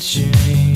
century.